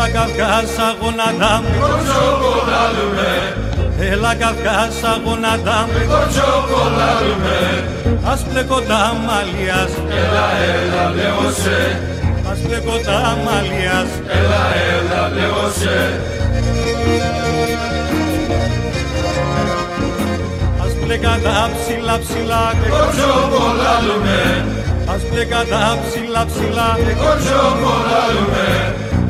Έλα καυγάσα γονατά με το τσοκολάλουμε Έλα καυγάσα γονατά με το τσοκολάλουμε Ας πλέκω τα μαλλιάς. Έλα έλα λέω σε Ας πλέκω τα μαλλιάς. Έλα έλα λέω σε Ας πλέκα τα ψηλά ψηλά. Το τσοκολάλουμε Ας πλέκα τα ψηλά ψηλά. Το τσοκολάλουμε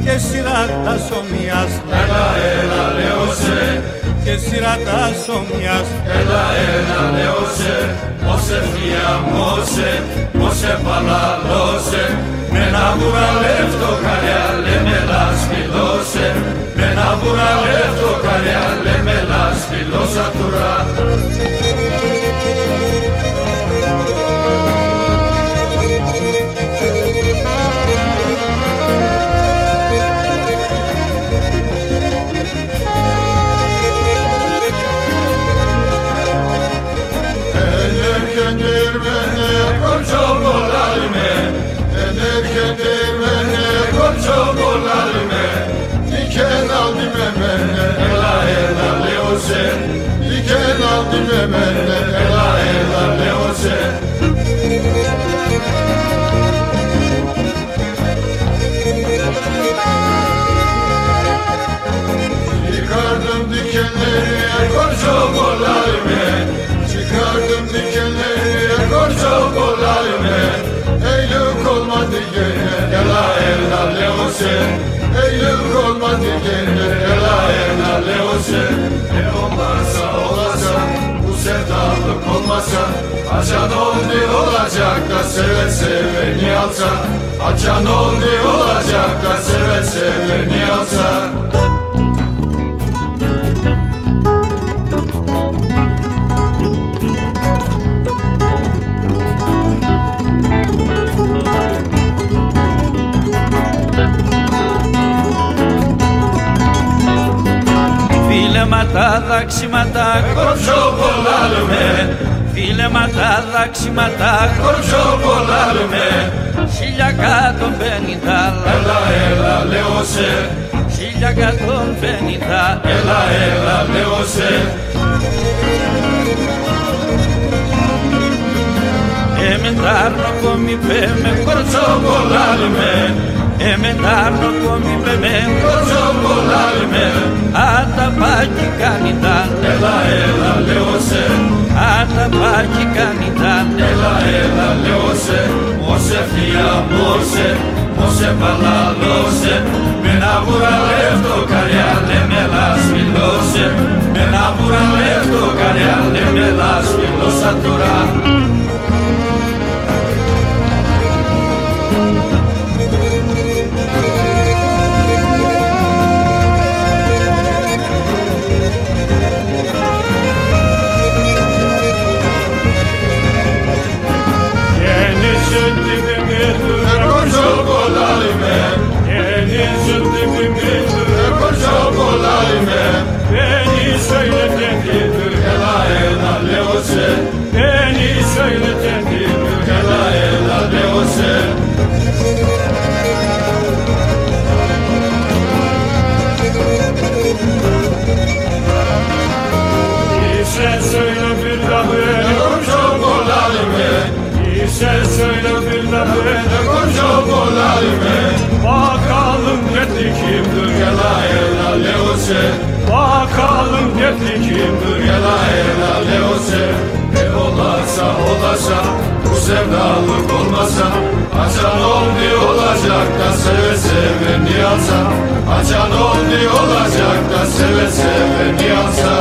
και σειρά τα σομιάς Έλα έλα λέω σε. Και σειρά τα σομιάς Έλα έλα λέω σε. Μόσε φία μόσε Μόσε παλαλώσε. Με ένα βουραλεύτο καριάλε με Emende ela ela leose Çıkardım dikenleri korçok olayım Çıkardım Eylül olmadı gene ela ela leose Eylül olmadı gene ela ela leose olmasa Açan oldu olacak da seve seveni alsa Açan oldu olacak da seve seveni alsa Φίλεματα δαξίματα Κορτσοπολάλουμε Φίλεματα δαξίματα Κορτσοπολάλουμε Χίλια κάτω πενήντα Έλα έλα λέω σε Χίλια κάτω πενήντα Έλα έλα λέω σε Εμεντάρνο κόμι πέμε Κορτσοπολάλουμε Εμεντάρνο κόμι πέμε Κορτσοπολάλουμε Αγία Μόσε, Μόσε παλαλώσε με ένα βουραλεύτο καριά λεμελάς μιλώσε με ένα βουραλεύτο καριά με μιλώσα τώρα. بينكم شوق العالمين Söyle bilmem beynikum şokul alimi Bakalım gitti kimdir gela el alevse Bakalım gitti kimdir gela el alevse Ne olasa olasa bu sevdalık olmasa Açan oldu olacak da seve seve niyasa Açan oldu olacak da seve seve niyasa